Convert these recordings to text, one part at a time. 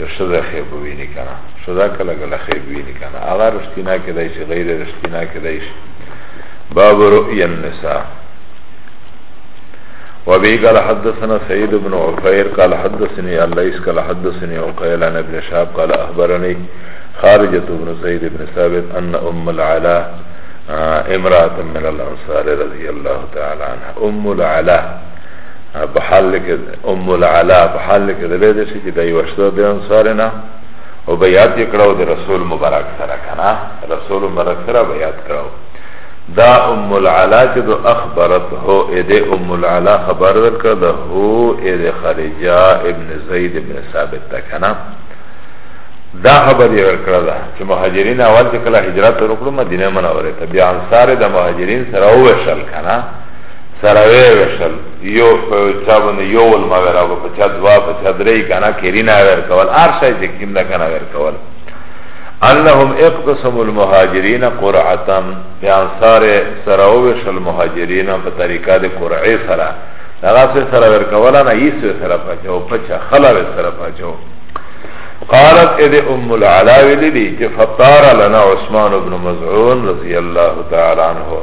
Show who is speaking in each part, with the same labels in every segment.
Speaker 1: یو شزه خیب ویني کنه شزه کله کله خیب ویني کنه هغه رښتینا کېدای شي غیر رښتینا کېدای شي باب رؤيا النساء وبه قال حدثنا سيد بن عفير قال حدثني الليث قال حدثني عقيل عن ابن شهاب قال اخبرني خارجة بن زيد بن ثابت ان ام العلاء امرأة من الانصار رضي الله تعالى عنها ام العلاء په حال کې ام العلا په حال کې د دې چې د یو شته د انصار نه او بیات کړو د رسول مبارک سره کنه رسول مبارک سره بیات کړو دا ام العلا چې د اخبرت هو اې د ام العلا خبر ورکړه د هو اې د خارجه ابن زید ابن ثابت تا کنه دا خبر یې ورکړه دا چې مهاجرین اول چې کله هجرت وکړو مدینه منوره ته بیا انصار د مهاجرین سره وشل کنه سره وی وشل یو په چا باندې یو ول ما ورا په چا دوا په چا درې کنه کرینا ور کول ار شای چې کیم نه کنه ور کول انهم اقتسموا المهاجرين قرعه په انصار سره وشل مهاجرین په طریقه د قرعه سره هغه سره ور کول نه یې سره پچو پچا خلا سره پچو قالت اذ ام العلا ولدي فطار لنا عثمان بن مزعون رضي الله تعالى عنه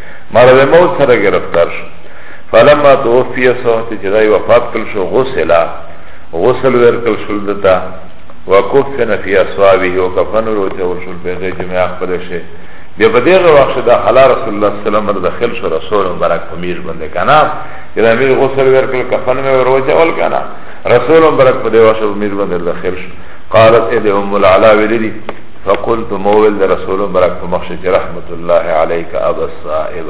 Speaker 1: مرض موت سره گرفتار شو فلما توفی سوحت چدای وفات کل شو غسلا غسل ورکل شل دتا وکفن فی اصوابه وکفن رو چور شل پیغی جمعی اخبر شه بیا په دغه وخت دا خلا رسول الله صلی الله علیه وسلم داخل شو رسول مبارک په میر باندې کنا چې دا میر غسل ورکل کفن مې وروچه ول کنا رسول مبارک په دغه وخت میر باندې داخل شو قالت اې ام العلا ولدی فقلت مویل در رسول مبرک په مخ شي رحمت الله عليك ابا صائب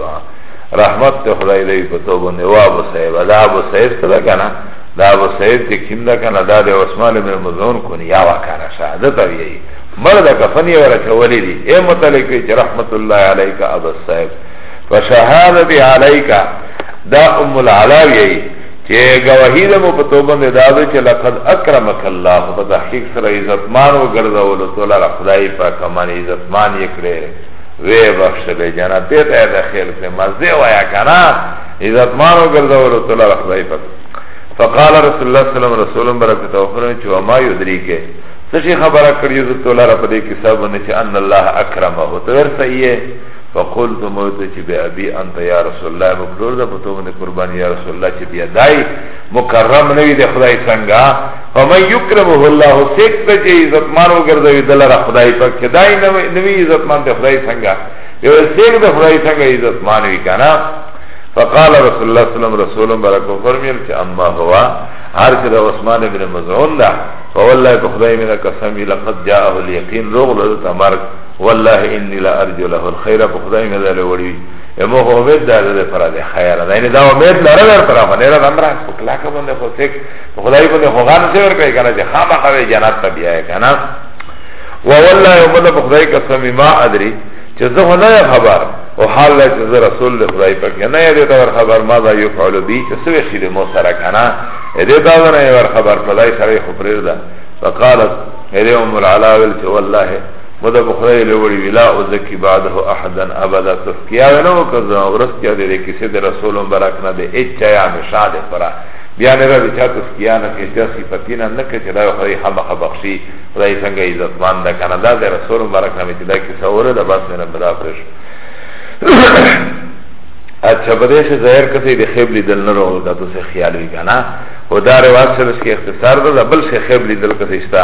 Speaker 1: رحمت ته خدای دی په تو باندې وا ابو صائب دا ابو صائب څه ده کنه دا ابو صائب چې کیم ده کنه دا د عثمان بن مزون کو نه یا وکړه شهادت وی مرد کفن یې ورچولې دي اے متعلق چې رحمت الله عليك ابا صائب فشهادت عليك دا ام العلاوی چه گواهی ده مو پتوبن ده داده چه لقد اکرمک اللہ پا تحقیق سر عزتمان و گردولو تو لارا خدای پاک من عزتمان یکره وی بخش بی جنتی تا دخیل سی مزده ویا کنا عزتمان و گردولو تو لارا خدای پاک فقال رسول الله صلی اللہ علیہ وسلم رسول برکت و فرمی چه وما یدری که سشی خبره کریو تو لارا پا دی کسابو نچه ان اللہ اکرمه تو ورسا ایه فقلت موتو چه بی ابی انت یا رسول الله مکرور ده پتو من قربان یا رسول الله چه بی دای مکرم نوی ده خدای سنگا فمن یکرمه الله سیک ده چه عزتمان وگردوی دلر خدای پاک چه دای نوی عزتمان ده خدای سنگا یو سیک ده خدای سنگا عزتمان وی کنا فقال رسول الله صلی اللہ علیہ وسلم رسول برکو فرمیل چه اما هوا هر که ده عثمان بن مزعون ده فوالله که خدای من قسمی لقد جاءه الیقین روغ لده تمرک والله انی لا ارجو له الخير په خدای مې دل وړي امو هو امید دار دې پر دې خیر دا نه دا امید لره ور پر باندې را امر کو کلا کا باندې خو څه خدای باندې خو غان څه ور کوي کنه چې خامہ کوي جنت ته بیا کنه و والله یوم د خدای قسم ما ادري چې زه نه خبر او حال له چې رسول الله خدای پاک نه یې دا خبر ما دا یو فعل بي چې څه شي د مو سره کنه دې دا نه ور خبر پدای سره خبر ده فقالت هره ام العلاوه والله مدا بخاری لوړی ویلا او زکی بعده احدا ابدا تسکیا ونه وکړه ورسکیا دې کیسه د رسول مبارک نه دې اچا یا مشاد پرا بیا نه به چا تسکیا نه کې چې صفاتینا نه کې چې دا خو یې خامخ بخشي خدای څنګه عزت مان ده کنه دا د رسول مبارک نه چې دا کیسه وره ده بس نه بلا پرش اچھا بدیش ظاهر کسی دی خیب لیدل نرو دا تو سے خیال بھی کنا و دا رواد سے اس کے اختصار دا بل سے خیب لیدل کسی استا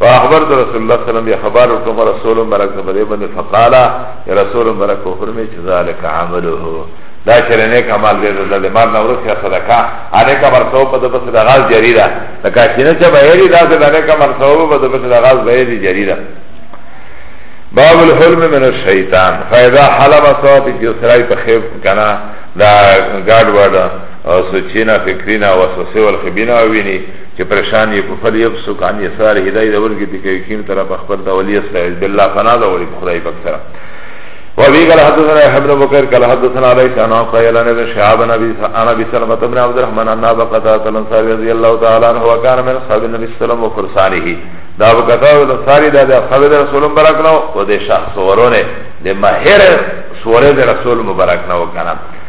Speaker 1: فاخبرت رسول الله صلی الله علیه وسلم خبر کوم رسول مبارک باندې باندې فقال یا رسول مبارک فرمای چې ذالک عمله دا چره نیک عمل دې د دمار نه ورسې صدقه انه کا مرتبه په دغه د غاز جری ده دا چې نه چې بهری دا د انه کا مرتبه په دغه د غاز بهری جری ده باب الحلم من الشیطان فاذا حلم صوت یسرای په خیب کنا دا گاډ وډا او سوچینا فکرینا وسوسه ول خبینا ویني چې پریشان یې کفر یې بسو کان یې سار هدایت اول کې دې کوي کیم طرف خپل تولی استعیذ بالله فنا دا وړي خدای پاک سره وابي قال حدثنا يحيى بن بكر قال حدثنا علي كان قال انا بن شعاب نبي انا بن سلمة بن عبد الرحمن ان ابا قتادة الانصاري رضي الله تعالى عنه وكان من اصحاب النبي صلى الله عليه وسلم وفرسانه دا ابو قتادة الانصاري دا دا اصحاب رسول مبارك نو و دي شخص ورونه دي ماهر سوره رسول مبارك نو كان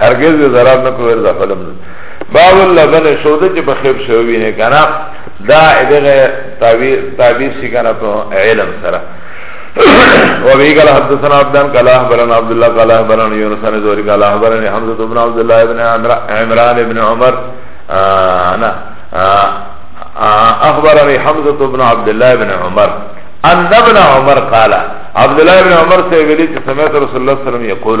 Speaker 1: هرگز به ضرر نه کوي دا فلم باب اللبن سوده چې په خیر شوی نه کنه دا دغه تعبیر تعبیر سی کنه په علم سره وابي قال حدثنا عبدان قال اخبرنا عبد الله قال اخبرنا يونس بن زوري قال اخبرني حمزه بن عبد الله بن عمران بن عمر انا اخبرني حمزه بن عبد الله بن عمر ان ابن عمر قال عبد الله بن عمر سے ویلی کہ سمعت رسول اللہ صلی اللہ علیہ وسلم یقول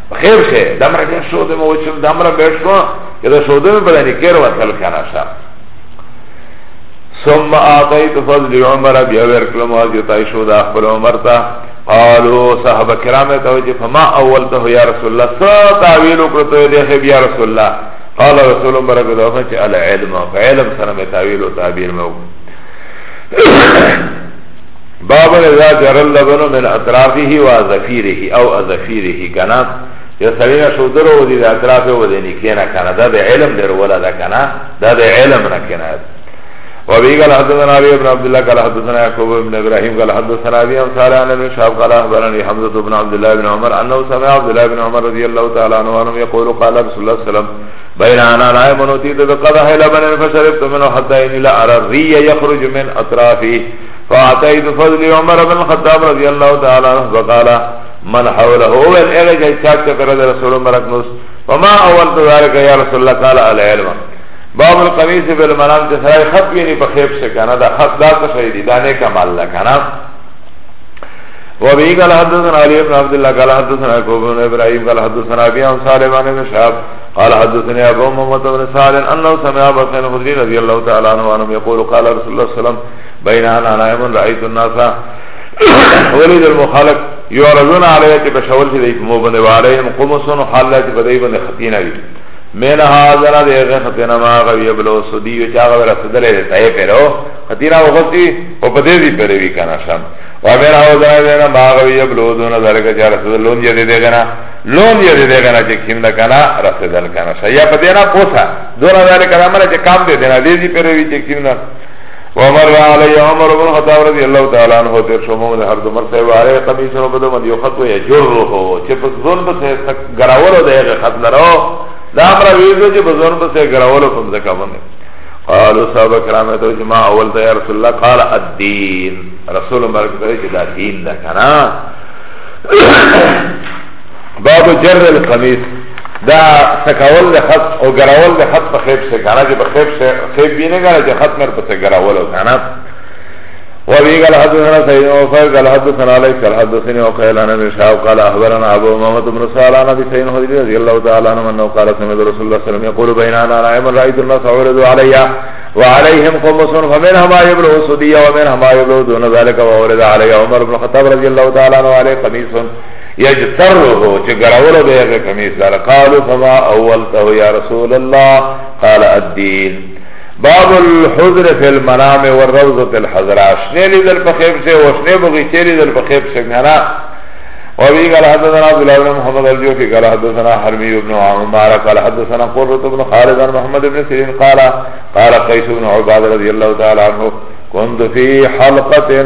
Speaker 1: خیر شه دمرا که سوده مو چم دمرا بیش کو که دا سوده می بدنی کر و تل کنا شا ثم آتیت فضل عمر بیا ورکلم آجی تای شوده اخبر عمر تا قالو صحابه کرام ته وجه فما اولته یا رسول الله سا تعویل کرتو دیخه بیا رسول الله قال رسول الله برکت الله چې العلم علم سره تعویل او تعبیر مو باب اذا جر اللبن من اطرافه و ازفیره او ازفیره کنا یو سړی نه شو درو دی د اطراف و دی نکینا کنا دا د علم در ولا دا کنا دا د علم نه کنا و بی قال حدثنا ابي ابن عبد الله قال حدثنا يعقوب بن ابراهيم قال حدثنا ابي عن صالح عن ابن شهاب قال اخبرني حمزه بن عبد الله بن عمر انه سمع عبد الله بن عمر رضي الله تعالى عنه يقول قال رسول الله صلى الله عليه وسلم بين انا نائم وتيت بقدح لبن فشربت منه حتى اني لا ارى الري يخرج من اطرافي فاعتيت فضل عمر بن الخطاب رضي الله تعالى عنه فقال من حوله هو الاغي جاي چاچ پر رسول مرک نوس وما اول ذلك يا رسول الله قال العلم باب القميص بالمنام ته سره خط ویني په خیب سے کنه دا خط دا څه شي دي دا نه کمال لا کنه وبه قال حدثنا علي بن عبد الله قال حدثنا يعقوب بن ابراهيم قال حدثنا ابي عن سالم عن ابن شهاب قال حدثني ابو محمد بن سالم انه سمع ابا سعيد الخدري رضي الله تعالى عنه يقول قال رسول الله صلى الله عليه وسلم بین انا نائمون رأیت الناسا ولید المخالق یعرضون علیه چه پشول چه دیف مو بنده وعلیهم قمسون حالا چه پدی بنده خطینا بی من حاضر ده غه خطینا ما غوی بلو سدی و چه آغا برا صدره ده تای پیرو خطینا و غصی و پدی دی پیروی کانا شم و من حاضر ده ما غوی بلو دون ذالک چه رسدل لون جده ده غنا لون یې دې کنه چې کیم نه کنه رسیدل کنه شیا په دې نه پوسا دونه ځل کنه مله چې کام دې نه دې دې پروي چې کیم نه ومر علی عمر بن خطاب رضی اللہ تعالی عنہ تیر شما من حرد عمر صاحب علی قمیس نو بدو من یو خط و یجرهو چه پس زون بس گراولو ده اغی خط لرو دا امرا ویزو چه پس زون بس گراولو کم زکا بنده قالو صحابه کرامه تو جماع اول ده یا رسول اللہ قال الدین رسول مرک تره چه دا دین ده کنا باب جر القمیص دا سکاول ده خط او گراول ده خط په خیب سه گانا جه په خیب سه خیب بینه گانا جه خط مر پسه گراول او گانا وابي قال حدثنا سيد وفاء قال حدثنا عليك قال حدثني وقال انا من شعب قال اخبرنا ابو امامه بن سال عن ابي سعيد الخدري رضي الله تعالى عنه انه قال سمعت رسول الله صلى الله عليه وسلم يقول بين انا نائم رايت الناس عرضوا علي وعليهم قمص فمنها ما يبلغ سديا ومنها ما يبلغ دون ذلك وورد علي عمر بن الخطاب رضي الله تعالى عنه عليه قميص یجتره چه گرولو بی اغی کمیس لار قالو فما اولته یا رسول الله قال الدین باب الحضر فی المنام والروضة الحضراء شنه لیدل په خیب سے و شنه بغیچه لیدل په خیب سے میانا وابی قال حدثنا عبدالله بن محمد الجوفی قال حدثنا حرمی بن عمار قال حدثنا قررت بن خالد عن محمد بن سیرین قال قال قیس بن عباد رضی اللہ تعالی عنہ كنت في حلقة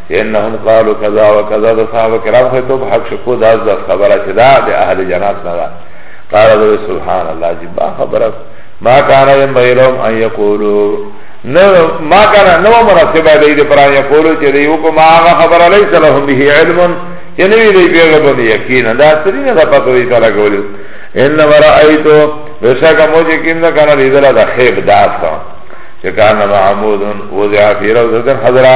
Speaker 1: انهم قالوا كذا وكذا ده صحابه کرام خو تو حق شکو داس داس خبره چې دا د اهل جنات نه ده قال ده سبحان الله عجیب خبره ما كان ينبغي لهم ان يقولوا نو ما كان نو مناسبه دی د پران یقولو چې دی وکم هغه خبره ليس لهم به علم چې نو دی بیغه باندې یقین دا سرینه ده پته دی تعالی کولی ان ورایتو بشک موجه کیم نه کنه لیدل دا خیب داس چې کان معمود وضع فی روزه حضرا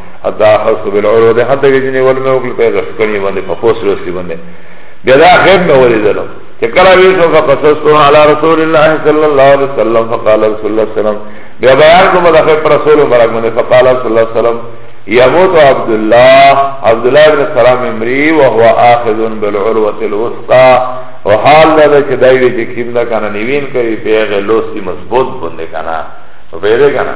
Speaker 1: حتی اخذت بالعروه ده حتی که جنی ولمه وکل پیغ شکنی بنده فقوس رسی بنده بیدا خیب میں ولی دلو چه کلا ویشو فقصصتو علا رسول اللہ صلی اللہ علیہ وسلم فقال رسول اللہ علیہ وسلم بیا بیان کو مدخل خیب پر رسول مبرک بنده فقال رسول اللہ علیہ وسلم يموت عبد الله عبد الله بن سلام امري وهو آخذ بالعروة الوسطى وحال لده چه دائوه چه کم ده کانا نوین کری پیغ لوسی مضبوط بنده کانا پیغه کانا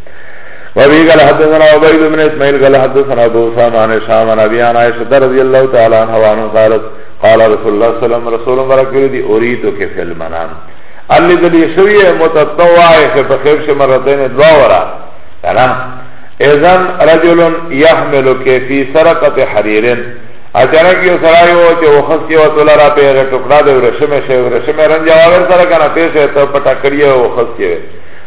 Speaker 1: وابي قال حدثنا عبيد بن اسماعيل قال حدثنا ابو اسامه عن هشام عن ابي عن عائشه رضي الله تعالى عنها وعنه قالت قال رسول الله صلى الله عليه وسلم رسول برکه دی اوریتو کې فل منام علی دلی شوی متطوع کې په خیر شه مرتين دوا ورا کنا اذن رجل يحمل کې في سرقه حرير اچانک یو سړی و چې وخت یو تولا را پیغه ټوکړه د ورشمه شه ورشمه رنجاور سره کنه پیسې ته پټا کړی او وخت یې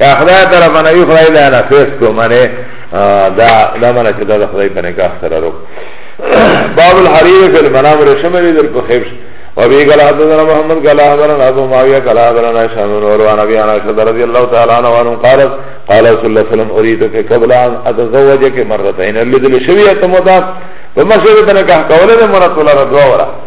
Speaker 1: یا خدای طرف نه وی خدای له نه فیس کو منه دا دا منه چې دا خدای په نکاح سره رو باب الحریر فی المنام رشم وی در په خیبش وبه قال حدثنا محمد قال حدثنا ابو معاويه قال حدثنا هشام بن عروه عن ابي عائشه رضي الله تعالى عنها قالت قال رسول الله صلى الله عليه وسلم اريدك قبل ان اتزوجك مرتين اللي ذل شويه تمضى فما شويه تنكح قوله مرت ولا رضوا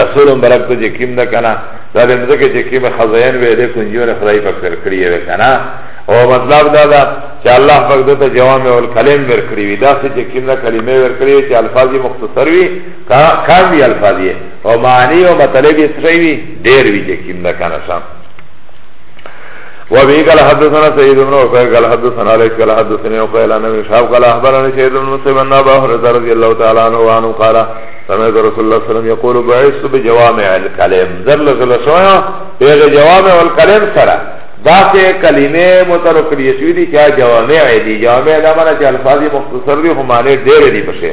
Speaker 1: رسول مبارک ته چې کیم ده که نه دا د مځکې چې کیم خزاین وې دی کنجیونه خدای پاک درکړي یې که نه او مطلب دا ده چې الله پاک ده ته جوامع الکلم ورکړي وي داسې چې کیم ده کلمې ورکړي چې الفاظ یې مختصر وي کم وي الفاظ یې او معنی او مطلب یې سره وي ډېر وي چې کیم ده که نه سم وابي قال حدثنا سيد بن عقيل قال حدثنا عليك قال حدثني عقيل عن ابن شهاب قال اخبرني سيد بن مسلم ان ابا هريره رضي الله تعالى عنه قال سمعت رسول الله صلی الله علیه وسلم یقول بعثت بجوامع الکلم در لزل شویا پیغه جوامع الکلم سره دا سے کلمه متعلق کړی شوی دی چې جوامع دی جوامع دا معنی چې الفاظ مختصر دي خو معنی ډېر دي پشه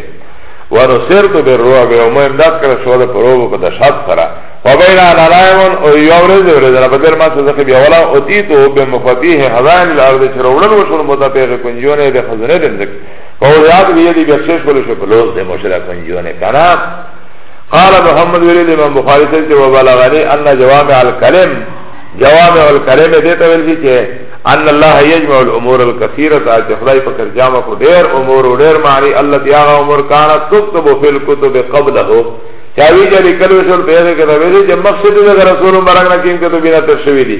Speaker 1: ورسرت بالرعب یوم امداد کړ شو د پروب په دشات سره وبین انا نائم او یورز ورز را بدر ما څه ځکه بیا ولا اوتی تو به مفاتیح خزائن الارض چروړل وشول متفق کنجونه د خزنه دمزک قول یاد بیه دی بیرشش کلو شو پلوز دی مشرک انجیونه کنا قال محمد ولید امام بخاری سے کہ وبلغنی ان جوامع الکلم جوامع الکلم دیتا ولگی کہ ان الله یجمع الامور الكثيره چې خدای په کر جامه کو ډېر امور او ډېر معنی الله دی هغه امور کان تكتب فی الكتب قبله چاوی جلی کلو شل پیدا کړه ویلې چې مقصد د رسول مبارک نه کیم کته بنا تر شوی دی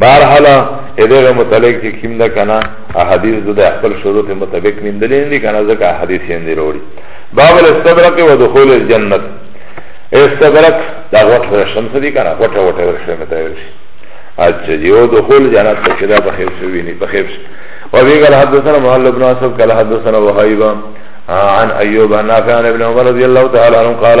Speaker 1: بهر حال ادغه متعلق چې کیم ده کنه احادیث د خپل شروط مطابق نیندلې نه دي کنه ځکه احادیث یې نه وروړي باب الاستبرق و دخول الجنه استبرق دا غټ ورشم څه دي کنه غټ غټ ورشم ته ورشي اچھا جی او دخول جنت ته کدا په خیر شو ویني په خیر و بي قال حدثنا محل بن اسد قال حدثنا وهيبه عن ايوب عن نافع عن ابن عمر رضي الله تعالى عنه قال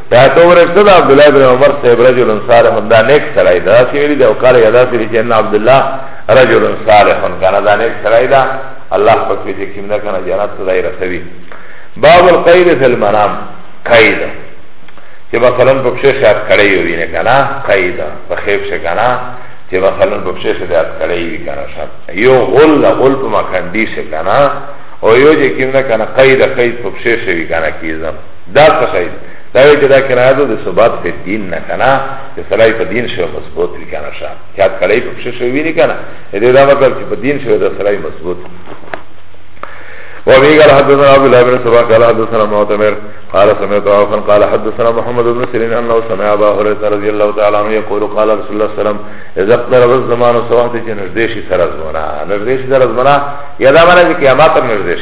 Speaker 1: یا تو ورشته دا عبدالله بن عمر صاحب رجل صالح دا نیک سرائی دا سی ویلی دا وقال یدا سی چه ان عبدالله رجل صالح کانا دا نیک سرائی دا اللہ پکوی چه کم دا کانا جانت دا رسوی باب القید فی المنام قید چه مثلا پکشه شاد کڑی ہوئی نه کانا قید پخیب شه کانا چه مثلا پکشه شاد کڑی ہوئی کانا شاد یو غل غل پا مکندی شه کانا او یو جه کم دا کانا قید قید پکشه شوی کانا کیزم دا څه خیر دا وی چې دا کنایه ده د ثبات په دین نه کنه چې سړی په دین شو مضبوط وي کنه شه چې کړی په څه شو ویني کنه دې دا مطلب چې په دین شو دا سړی مضبوط وابي قال حدثنا ابو الله بن سبا قال حدثنا معتمر قال سمعت عوفا قال حدثنا محمد بن سيرين انه سمع ابا هريره رضي الله تعالى عنه يقول قال رسول الله صلى الله عليه وسلم اذا اقترب الزمان سواحت جنرديش سرزمنا نرديش سرزمنا يا دا معنی قیامت نرديش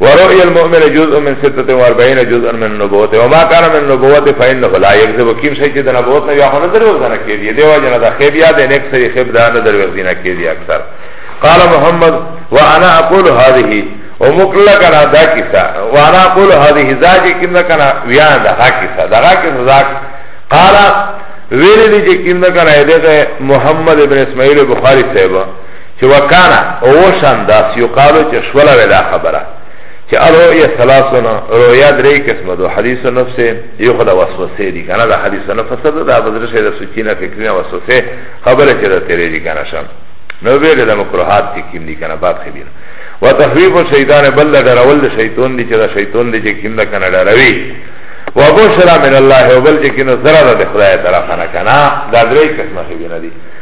Speaker 1: ورؤيا المؤمن جزء من 46 جزء من النبوت وما كان من النبوت فإنه لا يكذب كيم شيء جدا نبوت نه يخونه دروغ نه کېږي دی واجنه دا خيب یاد نه اکثر خيب دا نه دروغ نه کېږي اکثر قال محمد وانا اقول هذه ومقل کنا دا کیسا وانا اقول هذه ذا چې کیم نه کنا ویا دا کیسا دا کیسا ذاک قال ویلی چې کیم نه کنا دغه محمد ابن اسماعیل بخاری صاحب چه وکانا اوشان داس یقالو چه شولا ودا خبره چه الرؤیه ثلاثون رؤیه دری قسم دو حدیث و نفس یو خدا وسوسه دی کانا دا حدیث و نفس دا دا بزرش دا سوچینا فکرینا وسوسه خبره چه دا تیره دی کانا شان نو بیره دا مکروحات چه کم دی کانا باب خبیر و تخویف الشیطان بل دا درول دا شیطان دی چه دا شیطان دی چه کم دا کانا دروی و بشرا من الله و بل چه کنو زرا دا دخلای طرفانا کانا دا دری قسم خبیر دی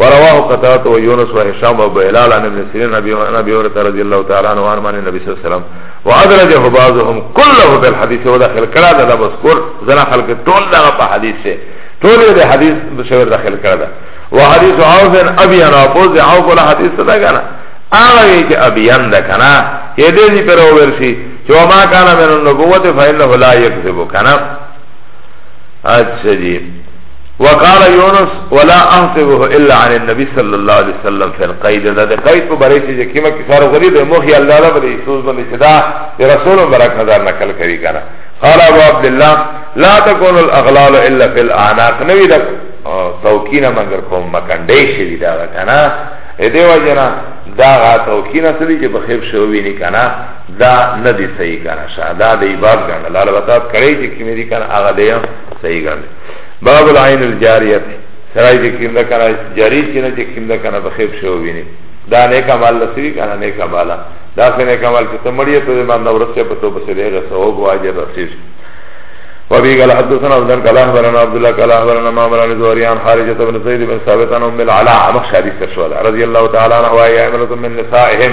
Speaker 1: ورواه قتاده ويونس وهشام وابو هلال عن ابن سيرين نبي نبي هريره رضي الله تعالى عنه وعن النبي صلى الله عليه وسلم وادرجه بعضهم كله في الحديث وداخل كلا ده مذكور زنا خلق طول ده په حديث سے طول ده حديث شعر داخل کړه ده وحديث عوف ابي انا فوز عوف ولا حديث ده کنه هغه چې ابي ان ده کنه کې دې دې پر اورشي چې ما کان من النبوت فإنه لا يكذب کنه اچھا جی وقال یونس ولا احسبه الا عن النبي صلى الله عليه وسلم في القيد دا د قید په باره کې چې کیما کې سره غوړي د مخ یې الله رب دې ایسوس باندې چې دا رسول مبارک نظر نقل کوي کنه قال ابو عبد الله لا تكون الاغلال الا في الاعناق نوی دا توکینا مگر کوم مکندې شي دا کنه دې وجنا دا غا توکینا سړي چې بخیب شوی نه کنه دا نه دی صحیح کنه شا دا دی باب کنه لار بتا کړی چې کمی دی کنه هغه دی صحیح کنه باب العين الجاریه سرای چې کیندا کنه جاری چې نه چې کیندا کنه په خیب شو ویني دا نه کمال لسی کنه نه کمال دا څنګه کمال چې تمړی ته ما نورسه په تو بس ډیر ثواب واجب رسیش وابي قال حدثنا عبد الله قال اخبرنا عبد الله قال اخبرنا معمر بن زهري عن حارثه بن زيد بن ثابت عن ام العلاء مخشى حديث رضي الله تعالى عنه وهي امراه من نسائهم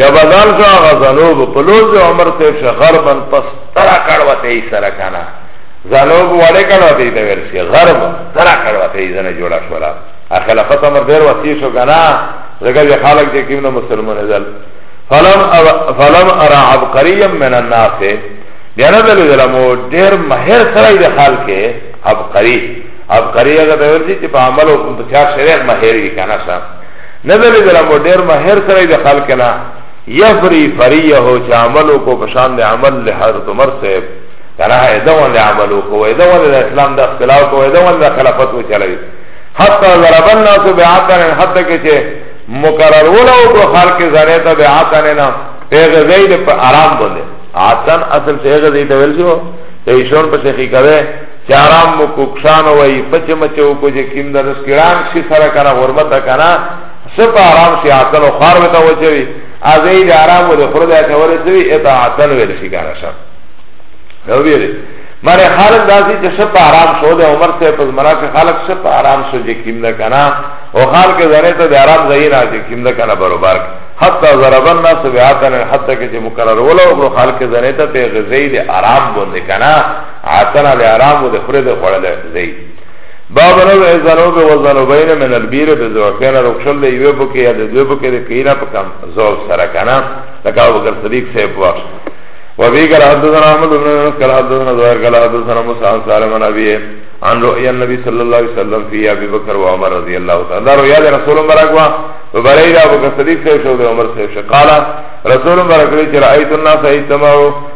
Speaker 1: یا بدل شو هغه زنوب په لوز عمر ته شو غربن پس ترا کړوته یې سره کنه زنوب وړې کړوته یې ور شي غرب ترا کړوته یې زنه جوړه شو را خلافت عمر ډیر وسی شو کنه زګر یې خلک چې کیمنه مسلمان دل فلم فلم ارى عبقريا من الناس بیان دل دلمو ډیر مهر سره دې حال کې عبقری عبقری هغه ته ورځي چې په عمل او په چار شریعت مهر وی کنه صاحب نظر دلم و دیر مهر سره ده خلقنا یفری فریهو چه عملو کو پشان ده عمل له حضرت عمر صاحب کنا ایده وان ده عملو کو ایده وان ده اسلام ده اختلاف کو ایده وان ده خلافت کو چلوی حتی ضربن ناسو بیعتن حتی که چه مقرر ولو کو خلق زنیتا بیعتن نا پیغ زید پا آرام بنده عتن اصل پیغ زید ویل شو ایشون پسی خیکوه چه آرام مو کوکشان وی پچه مچه وکو چه کم در سکران شی سره کنه غربت کنه سپا آرام شی عطل و خار بتا وچه وی از اید آرام و ده خرد اچه ولی سوی اتا عطل ویل شی کنه شب نو بیره مر خالق داسی چه سپا آرام شو ده عمر سے پس مرا چه خالق سپا آرام شو جه کم ده کنه و خالق زنه تا ده آرام زهی را جه کم ده کنه بروبار کنه حتی ضربن ناس بیاتن حتی که چه مکرر ولو خالق زنه تا ته غزیل آرام بنده کنه عطن علی آرام و ده خره ده خوڑل زی باب نو به زنو به وزنو بین من البیر به زوفین رکشل ده یوه بکی یا ده دوه بکی ده کینا پکم زوف سرکنا لکه او بکر صدیق صاحب وقت وفي قال حدثنا احمد بن يونس قال حدثنا زهير قال حدثنا موسى عن سالم عن ابيه عن رؤيا النبي صلى الله عليه وسلم في ابي بكر وعمر رضي الله تعالى عنه رؤيا رسول مبارك وا وبريد ابو بكر الصديق صاحب شو عمر صاحب قال رسول مبارك رأيت الناس اجتمعوا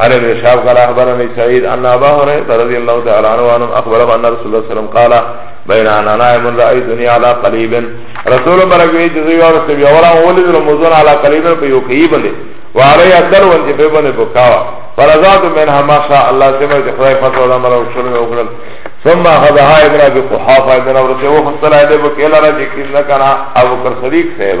Speaker 1: عن ابن شهاب قال اخبرني سعيد ان ابا هريره رضي الله تعالى عنه وانه اخبره ان رسول الله صلى الله عليه وسلم قال بين انا نائم رايتني على قليب رسول برك وي جزي اور سے ولا ولد رمضان على قليب په یو کې بلې وعلي اثر ون چې په باندې بکاوا فرزاد منها ما شاء الله سمع چې خدای فتو الله مرو شر او کړل ثم اخذها ابن ابي قحافه ابن ورته وخصلا دې بکیلا راځي کله کنا ابو بکر صدیق صاحب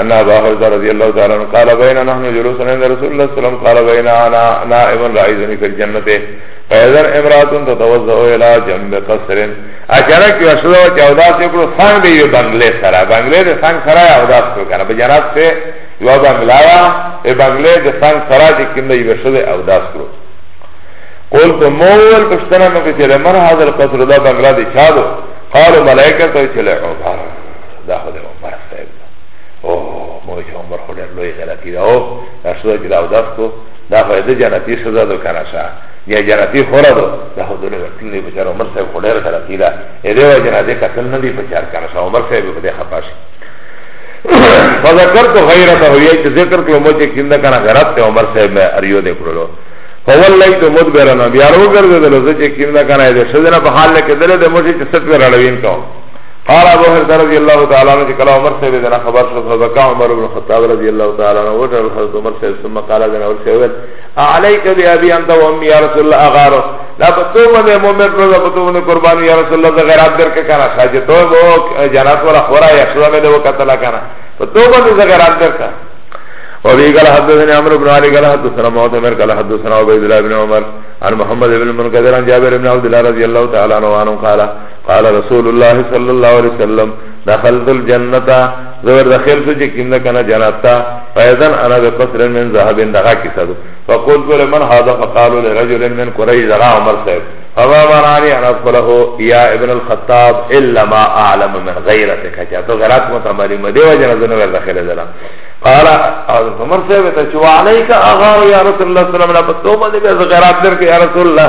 Speaker 1: ان ابا هريره رضي الله تعالى عنه قال بين نحن جلوس عند رسول الله صلى الله عليه وسلم قال بين انا نائم رايزني في الجنه فاذا امراه تتوضا الى جنب قصر اچانک یو شدا چې اوداس یې کړو څنګه به یو بنگلې سره بنگلې د څنګه سره اوداس کړو کنه به جناب سے یو بنگلا وا ای بنگلې د څنګه سره چې کیند یو شدا اوداس کړو قول تو مول پښتنه مې چې لمر حاضر قصر دا بنگلا دي چالو قالو ملائکه ته چې له عمر دا خو او مو چې عمر خو ډېر لوی جنتي ده او دا څه چې دا اودس کو دا خو د جنتي سزا ده کنه شه یا جنتي خوره ده دا خو دونه ټول دی بچار عمر صاحب خو ډېر جنتي ده اې دی وجه نه دې قتل نه دی بچار کنه شه عمر صاحب په دې خپه شي فذكرت غيرته هي ذکر کلو مو چې کیندا کنه غیرت ته عمر صاحب مې اریو دې کړلو فولای تو مدبرن بیا وګرځیدل چې کیندا کنه دې سدنه په حال کې دله د مو چې ست ور اړوین کوم قال ابو هريره رضي الله تعالى عنه قال عمر صاحب دنا خبر شو فبكى عمر بن الخطاب رضي الله تعالى عنه وجه حضرت عمر صاحب ثم قال لنا عمر صاحب عليك بابي انت وامي يا رسول الله اغار لا بتو من مومن رو بتو من قربان يا رسول الله غير ادر کے کنا ساج تو وہ جنات والا خورا یا سوا میں وہ قتل کنا بتو من غير ادر کا وفي قال حدثنا عمرو بن علي قال حدثنا معتمر قال حدثنا عبيد الله بن عمر عن محمد بن المنكدر عن جابر بن عبد الله رضي الله تعالى عنه قال قال رسول الله صلی الله علیه وسلم دخلت الجنه زور داخل سو چې کیندا کنه جنت تا فیذن انا بقصر من ذهب دغه کیسه دو فقلت لمن هذا فقالوا لرجل من قريش دغه عمر صاحب فما منعني ان ادخله يا ابن الخطاب الا ما اعلم من غيرتك چا تو غیرت متمری مدی وجنه زنه ور داخل دلا قال عمر صاحب ته چې عليك اغار يا رسول الله صلی الله علیه وسلم لا بتوبه دې غیرت در کې یا رسول الله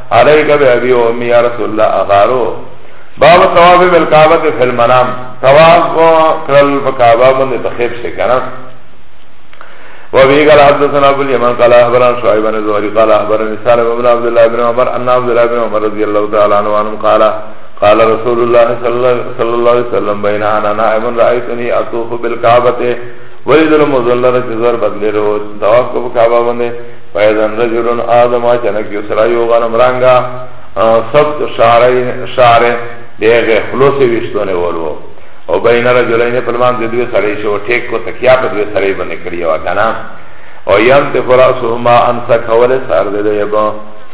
Speaker 1: علیک بی ابی و امی یا رسول اللہ اغارو باب طواف بالکعبت فی المنام طواف کرل بکعبہ بندی بخیب سے کنا وفي قال حدثنا ابو اليمن قال اخبرنا شعيب بن زهري قال اخبرني سالم بن عبد الله بن عمر ان عبد الله بن عمر رضي الله تعالى عنه عنه قال قال رسول الله صلى الله عليه وسلم بين انا نائم رايتني اطوف بالكعبه ولد المظلل جزر بدل رو طواف کو کعبہ بندے فیضا رجل آدم آچنک یسرا یو غنم رنگا سبت شعره دیغه خلوص وشتونه ولو او بین رجلین پلمان دوی سره شو ټیک کو تکیا په دوی سره باندې کړی و کنه او یم ته فراسو ما انسا کول سر دې دی با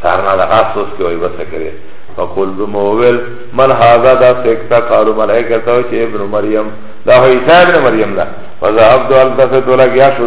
Speaker 1: سرنا د اسوس کې وای وسه کړی فقل بمویل من هذا دا سکتا قالو ملائکه تو چې ابن مریم دا هو عیسی ابن مریم دا فذهب دو التفت لگیا شو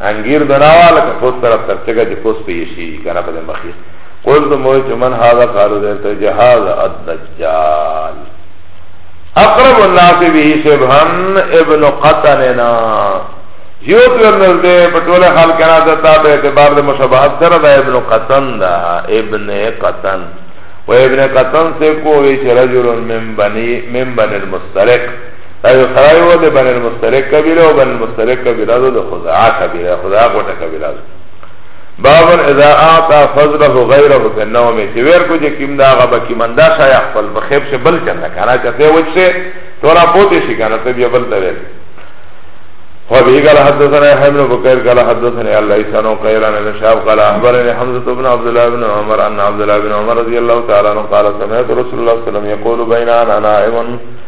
Speaker 1: انگیر دناوا لکه کوس طرف ترچگا چه کوس پیشی کنا پده مخیص قول تو موی چه من حالا قالو دیتا چه حالا الدجال اقرب الناس به شبهن ابن قطننا زیوت ورنز دے پٹول حال کنا دتا پہ اعتبار دے مشابہت سر دا ابن قطن دا ابن قطن و ابن قطن سے کوئی رجل من بنی من بنی المسترق ابي قراري و ده بن المستلق قبيله و بن المستلق قبيله ده خزاعة قبيله خزاعة قوتا قبيله ده بابن اذا اعطا فضله غيره في النوم چه وير کو جه کم داغا با کمندا شای اخفل بخیب شه بل چنده کانا چه ته وچ شه تورا پوتی شی کانا تب یا بل دویر وبه قال حدثنا يحيى بن بكير قال حدثني الليث عن قيل عن ابن شهاب قال اخبرني حمزه بن عبد الله بن عمر ان عبد الله بن عمر رضي الله تعالى عنه قال سمعت رسول الله صلى الله عليه وسلم يقول بين انا نائم